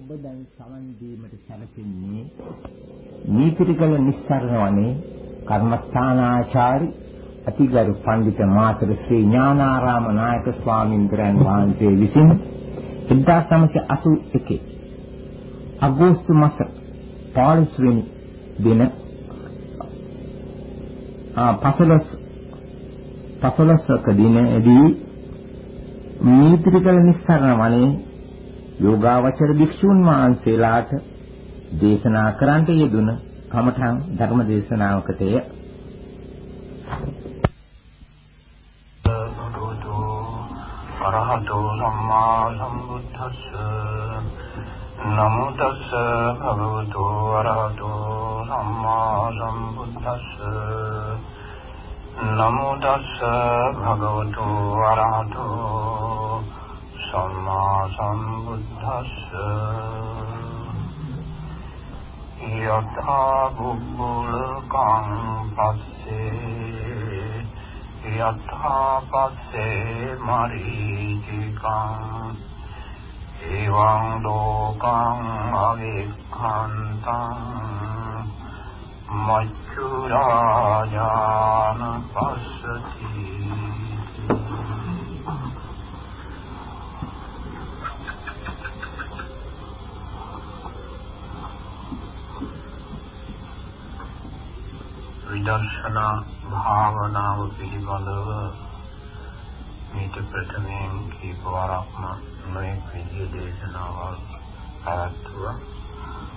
ඔබ දැන් සමන් දීමට සැලසෙන්නේ නීතිරිකල නිස්සරණ වනේ කර්මස්ථානාචාරි අතිගරු පඬිත මාතර ශ්‍රී ඥානාරාම නායක ස්වාමීන් වහන්සේ විසින් 1981 අගෝස්තු මාස 15 වෙනි දින පසළොස් පසළොස්වක දිනේදී නීතිරිකල නිස්සරණ වනේ යෝගාවචර භික්ෂුන් වහන්සේලාට දේශනා කරන්නට යෙදුන කමඨං ධර්ම දේශනාවකටය අරහතෝ සම්මා සම්බුද්දස්ස. නමෝ තස්ස භගවතු අරහතෝ සම්මා සම්බුද්දස්ස. නමෝ තස්ස භගවතු අරහතෝ සම්මා සම්බුද්දස්ස. යථා බුබ්බුලකං පස්සේ යථා පස්සේ මරීචිකං එවං ලෝකං අවික්ඛන්තං। මච්චුරාජාන පස්සති। විදර්ශනා භාවනාව පිළිබඳව මේක ප්‍රථමයෙන් කීප වරක්ම නොයෙක් විදිහේ දේශනාවල් පැවැත්වුවා.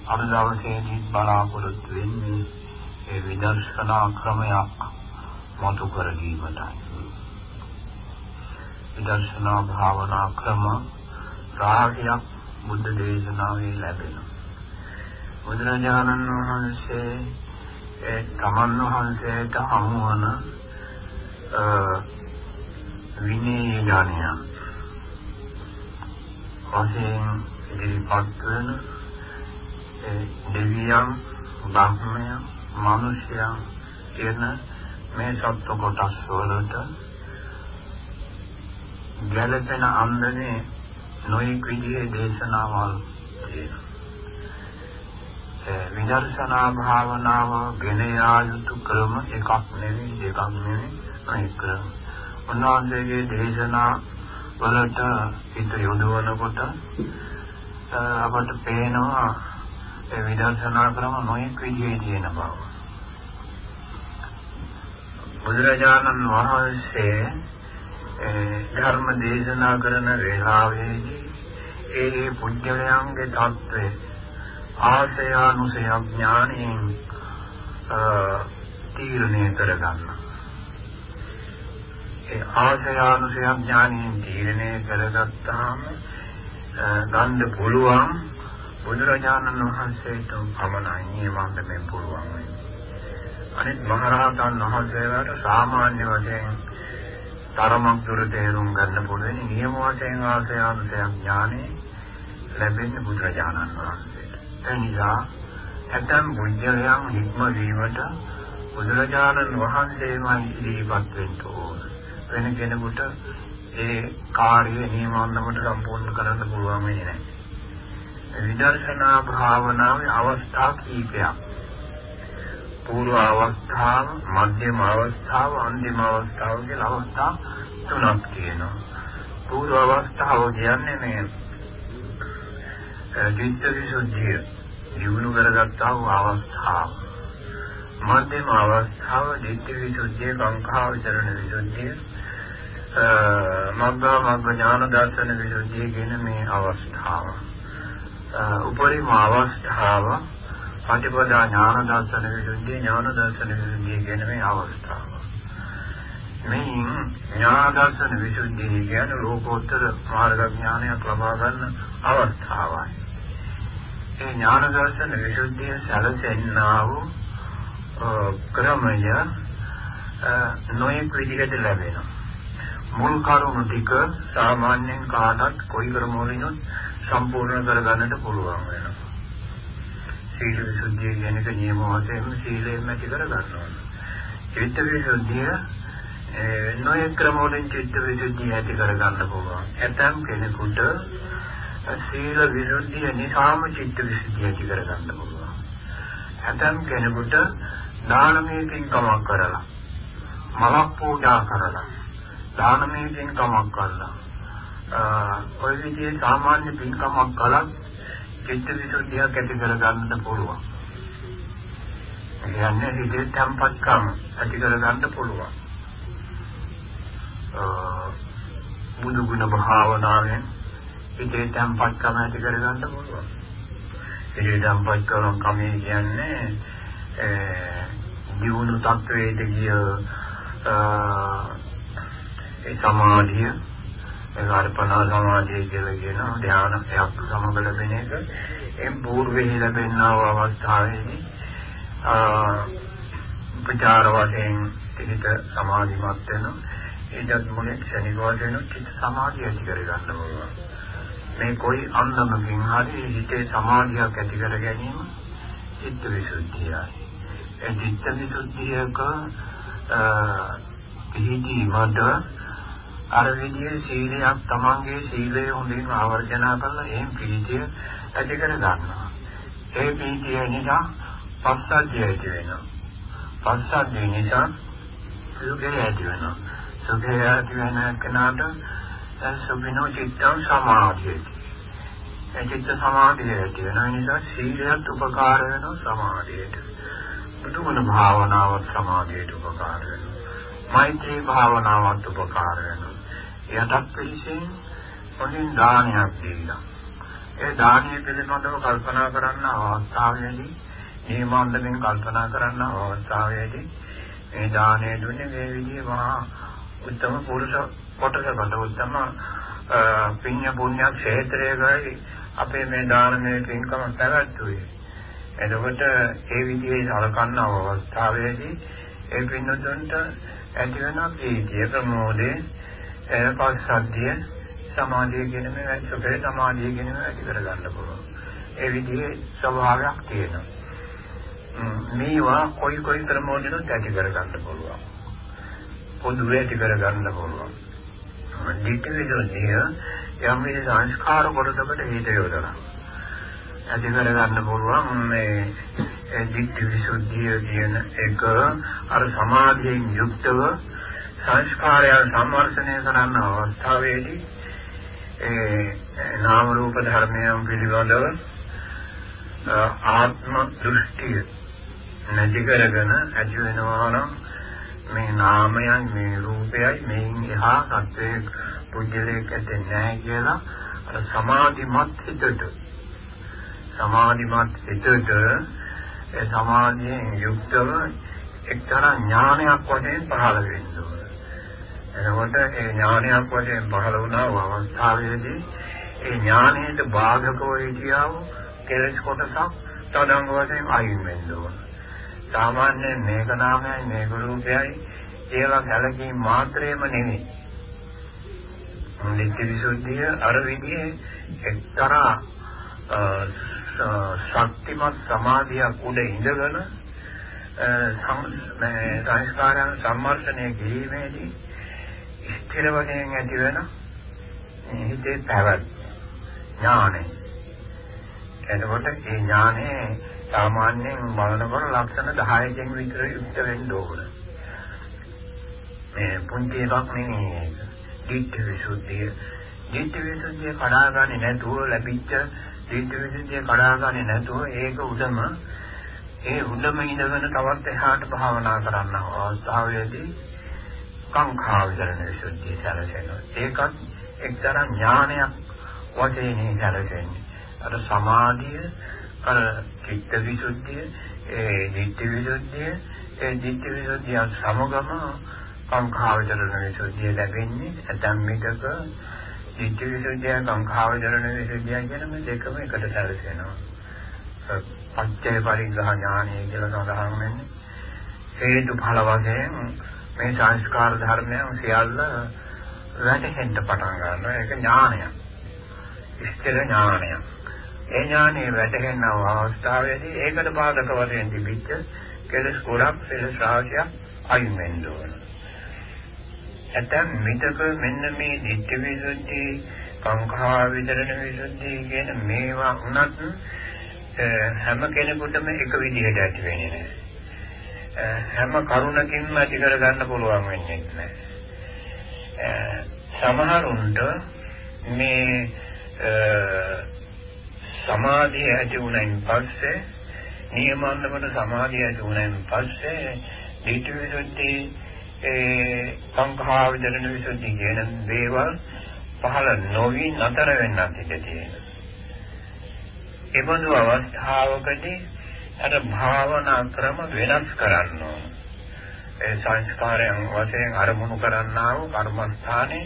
අද දවසේදී බලාපොරොත්තු වෙන්නේ ඒ විදර්ශනා ක්‍රමයක් මතු කර ගැනීමටයි. විදර්ශනා භාවනා ක්‍රම රාගයක් බුද්ධ දේශනාවේ ලැබෙනවා. බුදුරජාණන් වහන්සේ ඒ තමන් වහන්සේට හමුවන විනය ඥානය වශයෙන් ඉදිරිපත් වෙන දෙවියන් බ්‍රහ්මයන් මිනිසයන් කියන මේ සත්ව කොටස් වලට ගැළපෙන අන්දනේ නොයෙක් විදිහේ දේශනාවල් තියෙනවා. විදර්ශනා භාවනාව ගෙන යා යුතු ක්‍රම එකක් නෙවෙයි දෙකක් නෙවෙයි අනෙක් ක්‍රම. උන්වහන්සේගේ දේශනා වලට හිත යොදවනකොට අපට පේනවා ඒ විදර්ශනා ක්‍රම නොයෙක් විදිහේ තියෙන බව. බුදුරජාණන් වහන්සේ ධර්ම දේශනා කරන වේලාවේදී ඒ පුජ්‍යලයන්ගේ தත්ත්වය ආශයානුසය ඥාණයෙන් තීරණය කරගන්න. ඒ ආශයානුසය ඥාණයෙන් තීරණය කරගත්තාම ගන්න පුළුවන් බුදුරජාණන් වහන්සේට පමණයි මේ මේ පුළුවන් වෙන්නේ. අනිත් මහරහතන් වහන්සේලාට සාමාන්‍ය වශයෙන් තරමක් දුර තේරුම් ගන්න පුළුවන් නියම වශයෙන් ආශයානුසය ඥානෙ ලැබෙන්නේ බුදුරජාණන් වහන්සේ. එනිසා ඇතම් බුද්ධයන් හික්ම වීමට බුදුරජාණන් වහන්සේමයි ඉදිරිපත් වෙන්න ඕන. වෙන කෙනෙකුට ඒ කාර්යය නියමවන්නකට සම්පූර්ණ කරන්න පුළුවන් වෙන්නේ නැහැ. විදර්ශනා භාවනාවේ අවස්ථා කීපයක්. පූර්ව අවස්ථාව, මධ්‍යම අවස්ථාව, අන්තිම අවස්ථාව කියලා අවස්ථා තුනක් තියෙනවා. පූර්ව අවස්ථාව කියන්නේ මේ චිත්ත විසුද්ධිය දිනු කරගත්තා වූ අවස්ථාව. මධ්‍යම අවස්ථාව චිත්ත විසුද්ධිය, කාංකා විචරණ විසුද්ධිය, මග්ගා මග්ග ඥාන දර්ශන විසුද්ධිය කියන මේ අවස්ථාව. උපරිම අවස්ථාව පටිපදා ඥාන දර්ශන විසුද්ධිය, ඥාන දර්ශන විසුද්ධිය කියන මේ අවස්ථාව. මේ ඥාන දර්ශන විසුද්ධිය කියන්නේ ලෝකෝත්තර මාර්ග ඥානයක් ලබා ගන්න අවස්ථාවයි. ඒ ඥාන දර්ශන විසුද්ධිය සැලසෙන්නා වූ ක්‍රමය නොයෙක් විදිහට ලැබෙනවා. මුල් කරුණු ටික සාමාන්‍යයෙන් කාටත් කොයි ක්‍රමවලිනුත් සම්පූර්ණ කරගන්නට පුළුවන් වෙනවා. සීල විසුද්ධිය කියන එක නියම වශයෙන්ම සීලයෙන් ඇති කරගන්නවා. චිත්ත විසුද්ධිය නොයෙක් ක්‍රමවලින් චිත්ත විසුද්ධිය ඇති කරගන්න පුළුවන්. ඇතම් කෙනෙකුට සීල විසුද්ධිය නිසාම චිත්ත විසුද්ධිය ඇති කරගන්න පුළුවන්. ඇතම් කෙනෙකුට දානමය පින්කමක් කරලා මලක් පූජා කරලා දානමය පින්කමක් කරලා ඔය විදිහේ සාමාන්‍ය පින්කමක් කළත් චිත්ත විසුද්ධියක් ඇති කරගන්න පුළුවන්. කියන්නේ හිතේ tempatකම ඇති කරගන්න පුළුවන්. බුදු ගුණ භාවනාවෙන් හිතේ tempatකම ඇති කරගන්න පුළුවන්. හිතේ tempatකම කමේ කියන්නේ ඒ දියුණු තත්වයට ගිය ඒ සමාධිය ඒ අර්පණා සමාධිය කියලා කියන ධානයක් සමග ලැබෙන එක එම් పూర్වෙහි ලැබෙනා වූ අවස්ථාවේදී උපචාර වශයෙන් හිත සමාධිමත් වෙනවා ඒකත් මොනේ ක්ෂණික වශයෙන් චිත්ත සමාධිය ඇති කර ගන්න ඕන මේ કોઈ අන්දමකින් හරි හිතේ සමාධියක් ඇති කර ගැනීම චිත්ත විසුද්ධියයි ඒ චිත්ත විසුද්ධියක පිළිදීමට අර විදිහේ සීලයක් තමන්ගේ සීලය හොඳින් ආවර්ජනා කරලා එහෙන් ප්‍රීතිය ඇති කර ගන්නවා. ඒ ප්‍රීතිය නිසා පස්සද්ධිය ඇති වෙනවා. පස්සද්ධිය නිසා සුඛය ඇති වෙනවා. සුඛය ඇති වෙන කෙනාට සුඛිනෝ චිත්තං සමාධියති. ඒ චිත්ත සමාධිය ඇති වෙන නිසා සීලයට උපකාර වෙනවා සමාධියට. බුදුගුණ භාවනාවත් සමාධියට උපකාර වෙනවා. මෛත්‍රී භාවනාවත් උපකාර වෙනවා. යටත් පිළිසෙන් හොඳින් දානයක් දීලා. ඒ දානීය පිළිබඳව කල්පනා කරන්න අවස්ථාවේදී නියමාන්දමින් කල්පනා කරන්න අවස්ථාවේදී මේ දානය දුන්නේ මේ විදිහේ මහා උත්තම පුරුෂ කොටසකට උත්තම පිඤ්ඤ පුණ්‍ය ක්ෂේත්‍රයකයි අපේ මේ දානමය පින්කම පැවැත්වුවේ. එතකොට ඒ විදිහේ සලකන අවස්ථාවේදී ඒ පින්නතුන්ට ඇති වෙන ප්‍රීතිය ප්‍රමෝදේ පස්සද්ධිය සමාධිය කියන මේ සුඛේ සමාධිය කියන මේ ඇති කර ගන්න පුළුවන්. ඒ විදිහේ ස්වභාවයක් තියෙනවා. මේවා කොයි කොයි ක්‍රමවලින් ඇති කර ගන්න පුළුවන්. පොදු ඇති කර ගන්න පුළුවන්. දිට්ඨි විදෝනිය යම් මේ සංස්කාර කොටසකට හේතු යොදලා. ඇති කර ගන්න පුළුවන් මේ දිට්ඨි විසුද්ධිය කියන එක අර සමාධියෙන් යුක්තව සංස්කාරයන් සම්වර්ධනය කරන්න අවස්ථාවේදී ඒ නාම රූප ධර්මයන් පිළිබඳව ආත්ම දෘෂ්ටිය නැති කරගෙන ඇති වෙනවා නම් මේ නාමයන් මේ රූපයයි මේන් එහා සත්‍යයේ පුජ්‍යලයක ඇත්තේ නැහැ කියලා අර සමාධිමත් හිතට සමාධිමත් හිතට ඒ සමාධියෙන් යුක්තව එක්තරා ඥානයක් වශයෙන් පහළ වෙන්න ඕන. එතකොට ඒ ඥානයක් වශයෙන් පහළ වුණා වූ අවස්ථාවේදී ඒ ඥානයට බාධකව හිටියා වූ කෙලෙස් කොටසක් තදංග වශයෙන් අයින් වෙන්න ඕන. සාමාන්‍යයෙන් මේක නාමයයි මේක රූපයයි කියලා ගැලකීම් මාත්‍රේම නෙමෙයි. නිත්‍ය විසුද්ධිය අර විදිහේ එක්තරා ශක්තිමත් සමාධියක් උඩ ඉඳගෙන සංස්කාරයන් සම්මර්ෂණය කිරීමේදී ස්ථිර වශයෙන් ඇති වෙන හිතේ පැවැත් ඥානය. එතකොට ඒ ඥානය සාමාන්‍යයෙන් බලනකොට ලක්ෂණ 10කින් විතර යුක්ත වෙන්න ඕන. මේ පුංචි එකක් නෙමෙයි. දිට්ඨි විසුද්ධිය. දිට්ඨි විසුද්ධිය කඩාගන්නේ නැතුව ලැබිච්ච දිට්ඨි විසුද්ධිය කඩාගන්නේ නැතුව ඒක උදම ඒ උදම ඉඳගෙන තවත් එහාට භාවනා කරන්න අවස්ථාවේදී කාංකා විතරන විසුද්ධිය සැලසෙනවා. ඒකත් එක්තරා ඥානයක් වශයෙන් සැලසෙන්නේ. අර සමාධිය අර චිත්ත විසුද්ධිය ඒ ධිට්ඨි විසුද්ධිය ඒ ධිට්ඨි විසුද්ධිය සමගම කාංකා විතරන විසුද්ධිය ලැබෙන්නේ ඇතම් විටක. ධිට්ඨි විසුද්ධිය කාංකා විතරන විසුද්ධිය කියන මේ දෙකම එකට සැලසෙනවා. පත්‍ය පරිග්‍රහ ඥානය කියලා සඳහන් වෙන්නේ. හේතු ඵල වශයෙන් මේ සංස්කාර ධර්මයන් සියල්ල වැටහෙන්න පටන් ගන්නවා. ඒක ඥානයක්. ඉස්තර ඥානයක්. ඒ ඥානෙ වැටහෙන අවස්ථාවේදී ඒකට බාධක වශයෙන් තිබිච්ච කෙලස් ගොඩක් කෙලස් රාශියක් අයින් වෙන්න ඕන ඇතැම් මිතක මෙන්න මේ ditthi visuddhi සංඛා විතරණ විසුද්ධිය කියන මේවා උනත් හැම කෙනෙකුටම එක විදිහට ඇති වෙන්නේ නැහැ. හැම කරුණකින්ම ඇති කර ගන්න පුළුවන් වෙන්නේ නැහැ. සමහරුන්ට මේ සමාධිය ඇති වුණයින් පස්සේ නියමන්නකට සමාධිය ඇති වුණයින් පස්සේ දීඨ විසුද්ධි ඒ සංඛා විදරණ විසුද්ධි කියන දේවල් පහළ නොවි නතර වෙන්නත් ඉඩ තියෙනවා. ඒ බඳු අවස්ථාවකදී අර භාවනා ක්‍රම වෙනස් කරන්න ඕන. ඒ සංස්කාරයන් වශයෙන් අරමුණු කරන්නා වූ කර්මස්ථානේ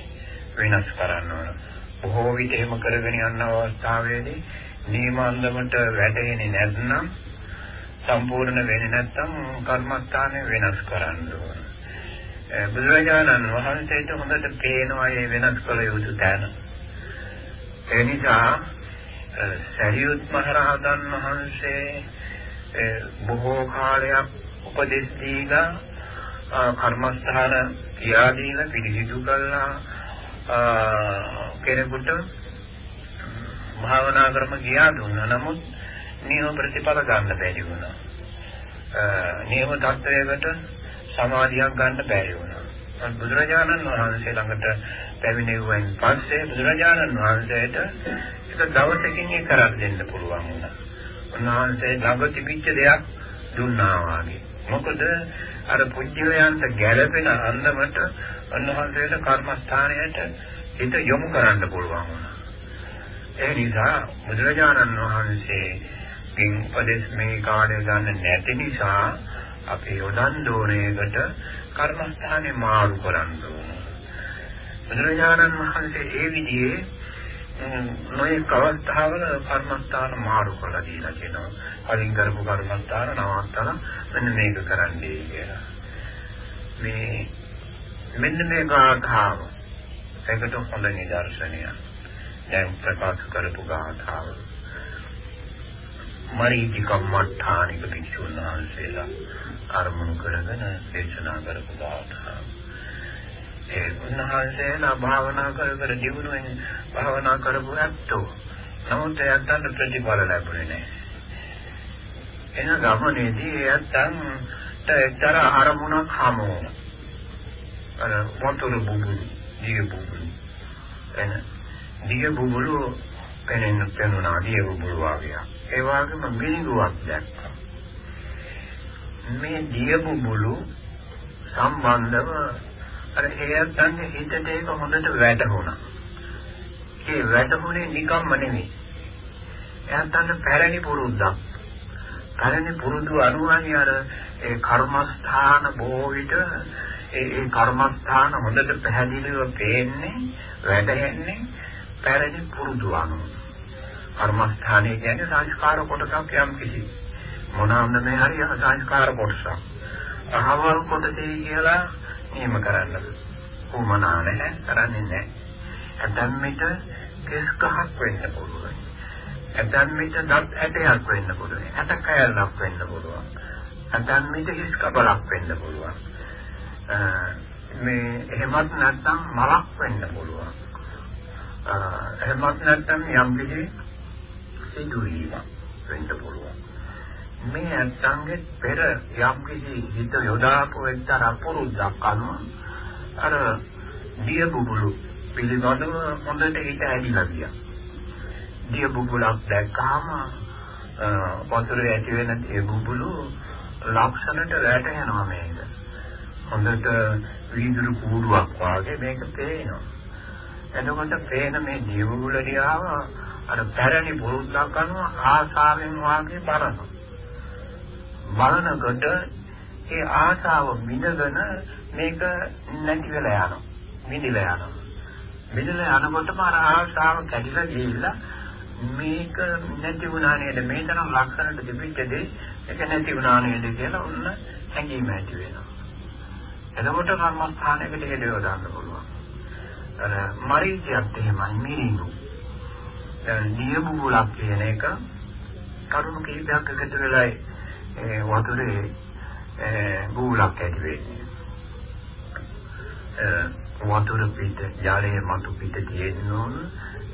වෙනස් කරන්න ඕන. බොහෝ විට එහෙම කරගෙන යන අවස්ථාවේදී නියමාන්දමට වැටෙන්නේ නැත්නම් සම්පූර්ණ වෙන්නේ නැත්නම් කර්මස්ථානේ වෙනස් කරන්න ඕන. බුදුරජාණන් වහන්සේට හොඳට පේනවා මේ වෙනස් කළ යුතු තැන. ඒ නිසා සරියුත් මහරහතන් වහන්සේ බොහෝ කාලයක් උපදෙස් දීලා කර්මස්ථාන කියා දීලා පිළිසිදු කළා කෙනෙකුට භාවනා ක්‍රම කියා දුන්නා. නමුත් නියම ප්‍රතිඵල ගන්න බැරි වුණා. නියම තත්වයකට සමාධියක් ගන්න බැරි වුණා. බුදුරජාණන් වහන්සේ ළඟට පැමිණෙව්වන් පස්සේ බුදුරජාණන් වහන්සේට එක දවසකින් ඒ කරක් දෙන්න පුළුවන් වුණා. උන්වහන්සේ ළඟ තිබිච්ච දෙයක් දුන්නා වාගේ. මොකද අර පුජ්‍යයන්ට ගැළපෙන අන්දමට උන්වහන්සේට කර්මස්ථානයට හිත යොමු කරන්න පුළුවන් වුණා. ඒ නිසා බුදුරජාණන් වහන්සේගෙන් උපදෙස් මේ කාර්යය ගන්න නැති නිසා අපි යොදන් දෝරේකට කර්මස්ථානේ මාරු කරන්න ඕන. බුදුරජාණන් වහන්සේ ඒ විදිහේ නොයෙක් අවස්ථාවල කර්මස්ථාන මාරු කරලා දීලා කියනවා. කලින් කරපු කර්මස්ථාන නවත්තලා මෙන්න මේක කරන්නයි කියලා. මේ මෙන්න මේ ගාථාව ඒකට හොඳ නිදර්ශනයක්. දැන් ප්‍රකාශ කරපු ගාථාව. මරීචි කම්මඨානික භික්ෂුන් වහන්සේලා අරමුණු කරගෙන දේශනා කරපු ගාථාව. ඒ උන්වහන්සේලා භාවනා කර කර දිනුවෙන් භාවනා කරපු ඇත්තෝ. නමුත් එයන්ට ප්‍රතිඵල ලැබුණේ නැහැ. එන ගමනේදී එයන්ට එක්තරා අරමුණක් හමු වුණා. අර වතුර බුබුලු, දිය බුබුලු. එන දිය බුබුලු පෙනෙන පෙනුනා දිය බුබුලු වගේ. ඒ වගේම මිනිගුවක් දැක්කා. මේ දිය බුබුලු සම්බන්ධව අර හේයන්ගේ හිතට ඒක හොඳට වැටහුණා. ඒ වැටහුනේ නිකම්ම නෙමෙයි. එයාට පැරණි පුරුද්දක්. පැරණි පුරුදු අනුවයි අර ඒ කර්මස්ථාන බොහෝ විට ඒ ඒ කර්මස්ථාන හොඳට පැහැදිලිව පේන්නේ වැටහෙන්නේ පැරණි පුරුදු අනුව. කර්මස්ථානය කියන්නේ සංස්කාර කොටසක් යම් කිසි මොනවාම මේ හරිය සංස්කාර කොටසක්. අහවල් කොටසේ කියලා එහෙම කරන්න උමනා නැහැ කරන්නේ නැහැ. ඇතැම් විට කෙස් ගහක් වෙන්න පුළුවන්. ඇතැම් විට දත් ඇටයක් වෙන්න පුළුවන්. ඇට කෑල්ලක් වෙන්න පුළුවන්. ඇතැම් විට හිස් කබලක් වෙන්න පුළුවන්. මේ එහෙමත් නැත්නම් මලක් වෙන්න පුළුවන්. එහෙමත් නැත්නම් යම් කිසි සිදුවීමක් වෙන්න පුළුවන්. මේ ඇත්තන්ගේ පෙර යම් කිසි හිත යොදාපු එක්තරා පුරුද්දක් අනුව අර දිය බුබුලු පිළිබඳව හොඳට හිත ඇදිලා ගියා. දිය බුබුලක් දැක්කම වතුරේ ඇති වෙන දිය බුබුලු ලක්ෂණට වැටෙනවා මේක. හොඳට වීදුරු කූඩුවක් වගේ මේක පේනවා. එතකොට පේන මේ දිය බුබුල දිහාව අර පැරණි පුරුද්දක් අනුව ආසාවෙන් වාගේ බලනවා. බලනකොට ඒ ආශාව මිදගෙන මේක නැති වෙලා යනවා. මිදිලා යනවා. මිදිලා යනකොටම අර ආශාව කැඩිලා ගිහිල්ලා මේක නැති වුණා නේද මේ තරම් ලක්ෂණට තිබිච්ච දේ ඒක නැති වුණා නේද කියලා ඔන්න හැඟීම ඇති වෙනවා. එතකොට කර්මස්ථානයකට හේතුව දාන්න පුළුවන්. අර මරීචියත් එහෙමයි මිරිඟු. නියබුලක් කියන එක කරුණු කීපයක් එකතු වෙලා ඒ වතුරේ බූලක් ඇති වෙන්නේ. වතුර පිට ජලයේ මතු පිට තියෙන්න ඕන.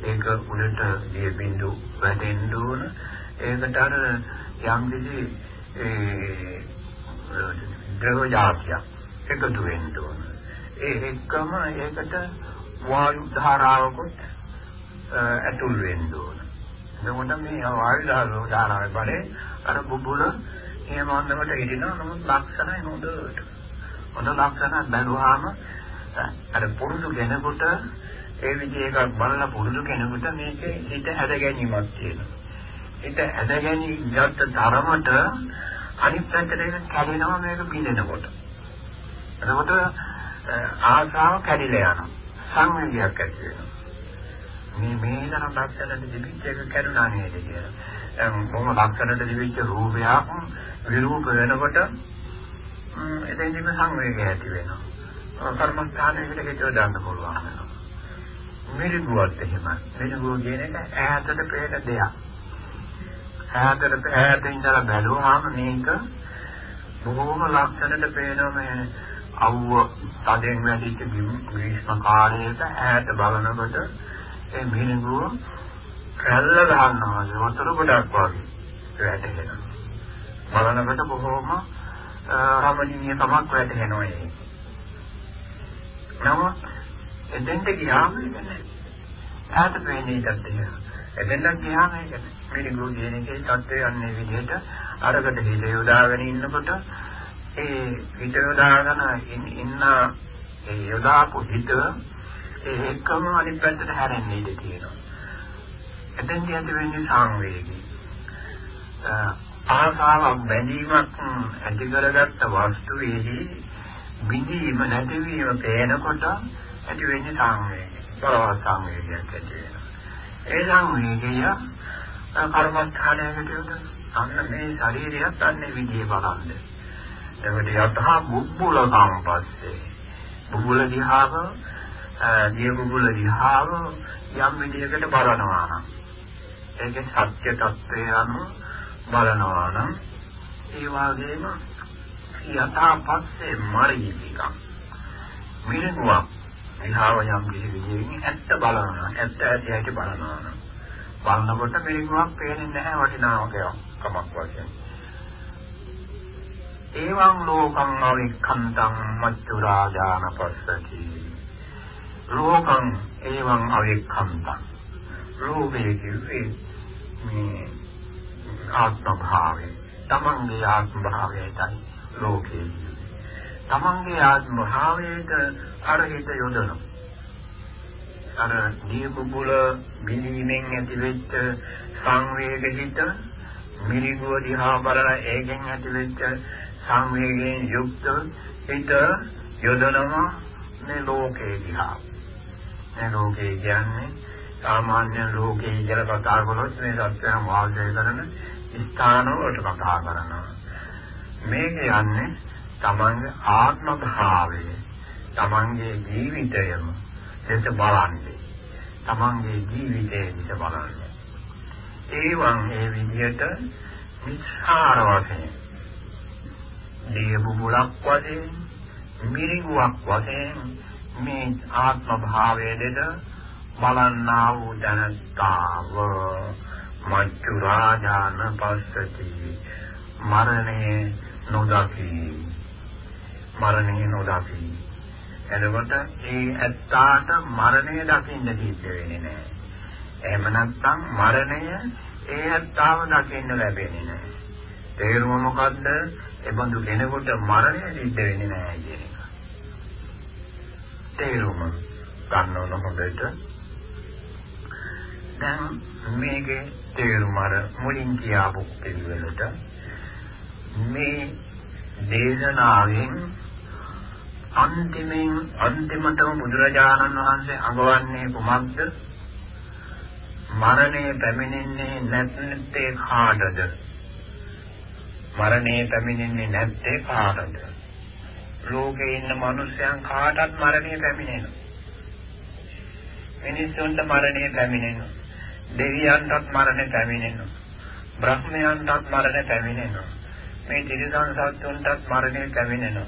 ඒක උඩට ඒ බිඳු වැටෙන්න ඕන. ඒකට අර යම් කිසි ඒ ද්‍රව ජාතියක් එකතු වෙන්න ඕන. ඒ එක්කම ඒකට වායු ධාරාවකුත් ඇතුල් වෙන්න ඕන. එතකොට මේ වායු ධාරාව ධාරාවේ බලේ අර බුබුල එහෙම අන්දමට හිටිනවා නමුත් ලක්ෂණය හොඳට. හොඳ ලක්ෂණ බැලුවාම අර පුරුදු කෙනෙකුට ඒ විදිහ එකක් බලලා පුරුදු කෙනෙකුට මේකේ හිත හැද ගැනීමක් තියෙනවා. හිත හැද ගැනීමට ධර්මත අනිත් පැත්තට ඒක කැඩෙනවා මේක බින්දෙනකොට. එතකොට ආසාව කැඩිලා යනවා. සංවේගයක් ඇති වෙනවා. මේ මේ තරම් ලක්ෂණට දිවිච්ච එක කරුණා නේද කියලා. කොහොම ලක්ෂණට දිවිච්ච රූපයක් විරූප වෙනකොට එතෙන්දිම සංවේගය ඇති වෙනවා. කර්මස්ථානයකට හිතව දාන්න පුළුවන් වෙනවා. මිරිගුවත් එහෙම. මිරිගුව කියන්නේ ඈතට පේන දෙයක්. ඈතට ඈතින් ඉඳලා බැලුවාම මේක බොහොම ලක්ෂණට පේනවා මේ අවුව තදෙන් වැඩිච්ච ග්‍රීෂ්ම කාලයක ඈත බලනකොට ඒ මිනිගුව කැල්ල ගන්නවා වතුර ගොඩක් වගේ වැටෙනවා. බලනකොට බොහොම රමණීය තමක් වැටෙනවා ඒක. නමුත් එතෙන්ට ගියාම ඈත පේන්නේ ඉතින් එතෙන්ට ගියාම ඒක මිනිගුව කියන එකේ තත්ත්වය අන්නේ විදිහට අරකට හිත යොදාගෙන ඉන්නකොට ඒ හිත යොදාගෙන ඉන්න ඒ යොදාපු හිත ඒකම අනිත් පැත්තට හැරෙන්න ඉඩ තියෙනවා. එතෙන් කියන්නේ වෙන්නේ සංවේගී. ආසාවක් බැඳීමක් ඇති කරගත්ත වස්තුවේහි විදීම නැතිවීම පේනකොට ඇති වෙන්නේ සංවේගය. බලවත් සංවේගයක් ඇති වෙනවා. ඒ සංවේගය කර්මස්ථානයකට යොදවන අන්න මේ ශරීරයත් අන්නේ විදිහේ බලන්නේ. එතකොට යතහ බුබ්බුල සම්පස්සේ. බුබුල දිහාම දිය බුබුල දිහාම යම් විදිහකට බලනවා නම් ඒකේ සත්‍ය తත්වය අනුව බලනවා නම් ඒ වගේම යථාපස්සේ මරීනික මිරිඟුවක් දිහාව යම් විදිහකින් ඇත්ත බලනවා ඇත්ත ඇතියට බලනවා බලනකොට මිරිඟුවක් පේන්නේ නැහැ වටිනාකමක් වශයෙන්. එවං ලෝකං අවික්ඛන්තං මච්චුරාජානපස්සති. ලෝකං එවං අවික්ඛන්තං. ලෝභයේ කිව්වේ මේ ආත්ම භාවය තමන්ගේ ආත්ම භාවයයි ලෝකේ තමන්ගේ ආත්ම භාවයට අරහිත යොදන අර දීපුබුල මිලීමෙන් ඇතිවෙච්ච සංවේග හිත මිලිගුව දිහා බලලා ඒකෙන් ඇතිවෙච්ච සංවේගයෙන් යුක්ත හිත යොදනවා මේ ලෝකේ දිහා. මේ ලෝකේ කියන්නේ සාමාන්‍ය ලෝකේ කියලා කතා කරනොත් මේ සත්‍යයන් වාසය කරන ස්ථාන වලට කතා කරනවා. මේ කියන්නේ තමන්ගේ ආත්ම භාවය, තමන්ගේ ජීවිතයම දෙත බලන්නේ. තමන්ගේ ජීවිතය දිහා බලන්නේ. ඒ වන් ඒ විදිහට විස්තර වශයෙන් ලියපු බුලක් වශයෙන් මිරිඟුවක් වශයෙන් මේ ආත්ම භාවයේ දෙද බලන්නා වූ ජනතාව. මච්චු රාජාන පස්සති. මරණේ නොදකි. මරණේ නොදකි. එතකොට ඒ ඇත්තාට මරණය දකින්න සිද්ධ වෙන්නේ නැහැ. එහෙම නැත්නම් මරණය ඒ ඇත්තාව දකින්න ලැබෙන්නේ නැහැ. තේරුම මොකද්ද? එබඳු කෙනෙකුට මරණය සිද්ධ වෙන්නේ නැහැ කියන එක. තේරුම ගන්නවන හොඳට. දැන් මේකේ තේරුම අර මුලින් කියාපු පිළිවෙලට මේ දේශනාවෙන් අන්තිමෙන් අන්තිමතම බුදුරජාණන් වහන්සේ අඟවන්නේ කුමක්ද? මරණය පැමිණෙන්නේ නැත්නම් තේ කාටද? මරණය පැමිණෙන්නේ නැත්තේ කාටද? ලෝකේ ඉන්න මිනිස්යන් කාටත් මරණය පැමිණෙනවා. මිනිස්සුන්ට මරණය පැමිණෙනවා. දෙවියන්ටත් මරණය පැමිණෙනවා. බ්‍රහ්මයන්ටත් මරණය පැමිණෙනවා. මේ ත්‍රිසං සත්තුන්ටත් මරණය පැමිණෙනවා.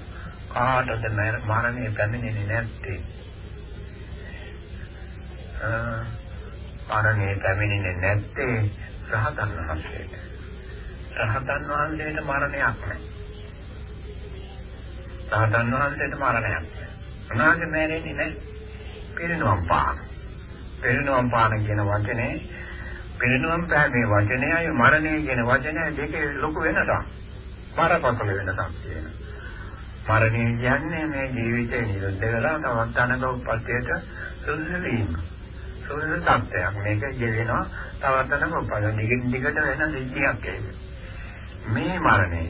කාටද මරණය පැමිණෙන්නේ නැත්තේ? මරණය පැමිණෙන්නේ නැත්තේ රහතන් වහන්සේට. රහතන් වහන්සේට මරණයක් නැහැ. රහතන් වහන්සේට මරණයක් නැහැ. උනාගේ මැරෙන්නේ නැහැ. පිරිනුවම් පාන. පිරිනුවම් පාන කියන වචනේ පිරිනුවම් පෑමේ වචනයයි මරණය කියන වචනය දෙකේ ලොකු වෙනසක්. බරපතල වෙනසක් තියෙනවා. මරණය කියන්නේ මේ ජීවිතේ නිරුද්ධ වෙලා තවත් තනක උපත්යට සුදුසු වීම. සුදුසු තත්ත්වයක්. මේක ගෙවෙනවා තවත් තනක උපත. දිගින් දිගට වෙන සිද්ධියක් ඒක. මේ මරණය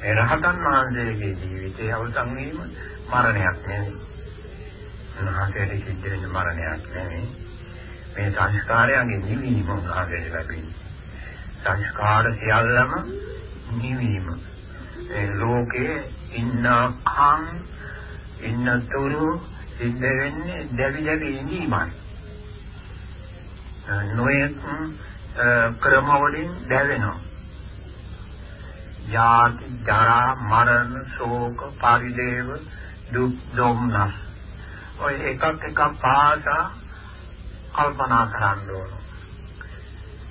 ඒ රහතන් වහන්සේගේ ජීවිතයේ අවසන් වීම මරණයක් නෙවෙයි. උන්වහන්සේට සිද්ධ වෙන මරණයක් නෙවෙයි. මේ සංස්කාරයන්ගේ නිවීම උන්වහන්සේට ලැබෙන්නේ. සංස්කාර සියල්ලම නිවීම. ඒ ලෝකයේ ඉන්නකම් ඉන්නතුරු සිද්ධ වෙන්නේ දැවි දැවි ඉඳීමයි. නොයෙක් ක්‍රම වලින් දැවෙනවා. ජාති ජරා මරණ ශෝක පරිදේව දුක් දුම්නස් ඔය එකක් එකක් පාසා කල්පනා කරන්න ඕන.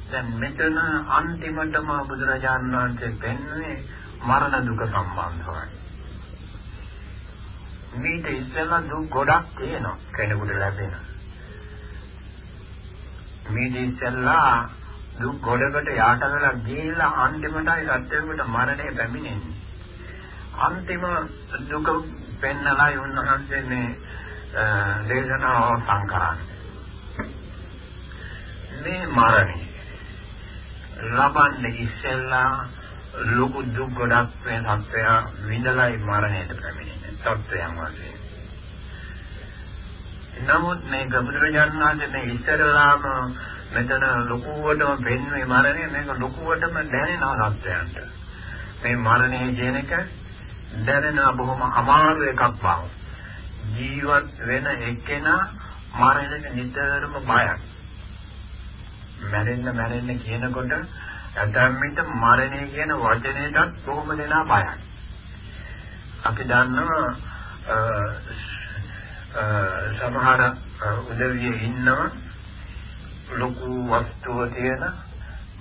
දැන් මෙතන අන්තිමටම බුදුරජාණන් වහන්සේ පෙන්වන්නේ මරණ දුක සම්බන්ධවයි. මේක ඉස්සෙල්ලා දුක් ගොඩක් තියෙනවා කෙනෙකුට ලැබෙන. මේක ඉස්සෙල්ලා දුක් ගොඩකට යට වෙලා ගිහිල්ලා අන්තිමටයි සත්‍යයට මරණය පැමිණෙන්නේ. අන්තිම දුක පෙන්නලායි උන්වහන්සේ මේ දේශනාව සංකරන්නේ. මේ මරණය ලබන්නේ ඉස්සෙල්ලා ලොකු දුක් ගොඩක් වෙන සත්‍යය විඳලයි මරණයට පැමිණෙන්නේ සත්‍යයන් වශයෙන්. නමුත් මේ ගබුදුරජාණන් වහන්සේ මේ ඉස්සරලාම මෙතන ලොකුවටම පෙන්වන්නේ මරණය මේක ලොකුවටම දැනෙනවා සත්‍යයන්ට. මේ මරණය කියන එක දැනෙන බොහොම අමාරු එකක් බව. ජීවත් වෙන එක්කෙනා මරණයට නිතරම බයයි. මැරෙන්න මැරෙන්න කියනකොට ඇතැම් විට මරණය කියන වචනයටත් බොහොම දෙනා බයයි. අපි දන්නවා සමහර උදවිය ඉන්නවා ලොකු වස්තුව තියෙන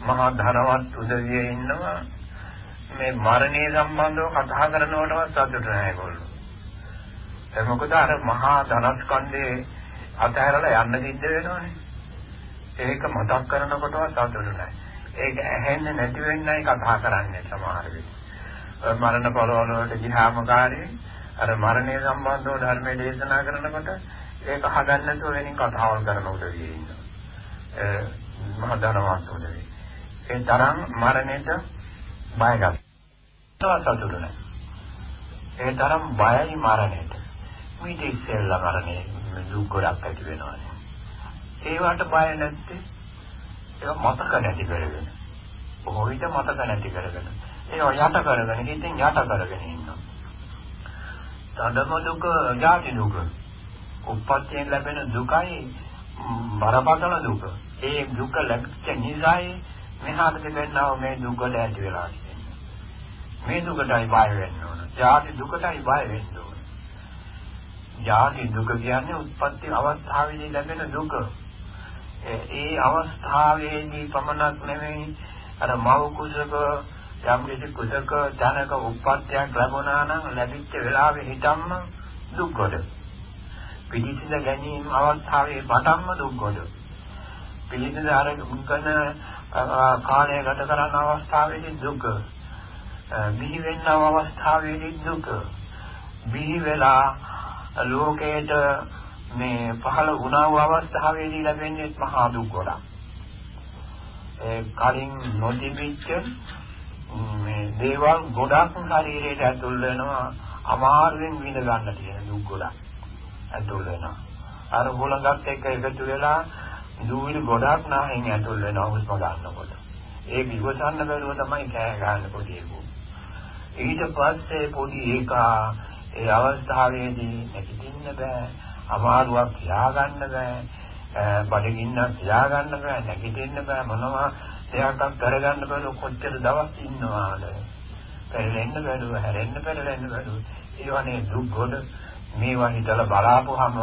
මහා ධනවත් උදවිය ඉන්නවා මේ මරණය සම්බන්ධව කතා කරනකොටවත් සතුට නැහැ ඒගොල්ලෝ. ඒ මොකද අර මහා ධනස්කන්ධේ අතහැරලා යන්න සිද්ධ වෙනවනේ. ඒක මතක් කරනකොටවත් සතුටු නැහැ. ඒක ඇහෙන්නේ නැති වෙන්නයි කතා කරන්නේ සමහර විට. මරණ පොළවල වලට ගියාම කාර්යය අර මරණය සම්බන්ධව ධර්මයේ දේශනා කරනකොට ඒක හදන්න නැතුව වෙනින් කතාවල් කරන උදවිය ඉන්නවා. ඒ මහා ධනවත් උදවිය. ඒ තරම් මරණයට බයගත්. සතුටු නැහැ. ඒ තරම් බයයි මරණයට. මේ ඉස්සෙල්ලා මරණය දුක් ගොඩක් ඇති වෙනවානේ. ඒවට බය නැත්තේ ඒක මතක නැති කරගෙන. බොහෝ විට මතක නැති කරගෙන. ඒවා යට කරගෙන හිතෙන් යට කරගෙන ඉන්නවා. තදම දුක, ජාති දුක. උප්පත්තියෙන් ලැබෙන දුකයි බරපතල දුක. ඒ දුක ලැබෙච්ච නිසායි මෙහාට දෙන්නව මේ දුක ඇති වෙලා මේ දුකටයි බය වෙන්න ඕන. ජාති දුකටයි බය වෙන්න ඕන. ජාති දුක කියන්නේ උත්පත්ති අවස්ථාවේදී ලැබෙන දුක. ඒ අවස්ථාවේදී පමණක් නෙමෙයි අර මව කුසක යම් කිසි කුසක ධනක උප්පත්තියක් ලැබුණා නම් ලැබිච්ච වෙලාවේ හිතම්ම දුක් කොට. පිළිසිඳ ගැනීම අවස්ථාවේ පටන්ම දුක් කොට. පිළිසිඳ අරගෙන කාලය ගත කරන අවස්ථාවේදී දුක. බිහි වෙන අවස්ථාවේදී දුක. බිහි වෙලා ලෝකයට මේ පහළ වුණා වූ අවස්ථාවේදී ලැබෙන්නේ මහා දුක් ගොඩක්. ඒ කලින් නොතිබිච්ච මේ දේවල් ගොඩක් ශරීරයට ඇතුල් වෙනවා අමාරුවෙන් විඳ ගන්න තියෙන දුක් ගොඩක් ඇතුල් වෙනවා. අර හොලඟත් එක්ක එකතු වෙලා දූවිලි ගොඩක් නැහෙන් ඇතුල් වෙනවා හුස්ම ගන්නකොට. ඒ විවසන්න බැරුව තමයි කෑ ගන්න පොඩි එකෝ. ඊට පස්සේ පොඩි ඒකා ඒ අවස්ථාවේදී නැගිටින්න බෑ අමාරුවක් තියාගන්න බෑ බඩගින්නක් තියාගන්න බෑ නැගිටින්න බෑ මොනවා දෙයක් කරගන්න බෑ කොච්චර දවස් ඉන්නවාද පෙරලෙන්න බැරුව හැරෙන්න පෙරලෙන්න බැරුව ඒවනේ දුක් ගොඩ මේවා හිතලා බලාපුවම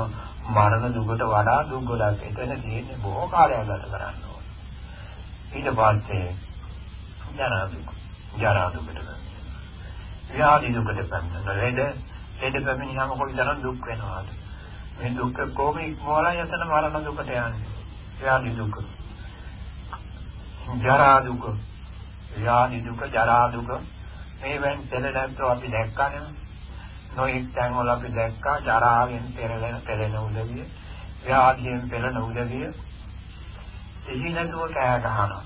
මරණ දුකට වඩා දුක් ගොඩක් එතන තියෙන්නේ බොහෝ කාලයක් ගත කරන්න ඕන. ඊට පස්සේ ජරා දුක. ජරා දුකට ව්‍යාධි දුකට පැමිණෙන ලෙඩ ලෙඩ පැමිණියාම කොයිතරම් දුක් වෙනවද? මේ දුක කොහොම ඉක්මවලා යතන මරණ දුකට යන්නේ? ව්‍යාධි දුක. ජරා දුක. ව්‍යාධි දුක, ජරා දුක මේවෙන් පෙළෙන්නත් අපි දැක්කනේ. නොඑක් තැන් වල අපි දැක්කා ජරාවෙන් පෙරලෙන පෙළෙන උදවිය, ව්‍යාධියෙන් පෙළෙන උදවිය. එහි නැතුව කෑ ගහනවා.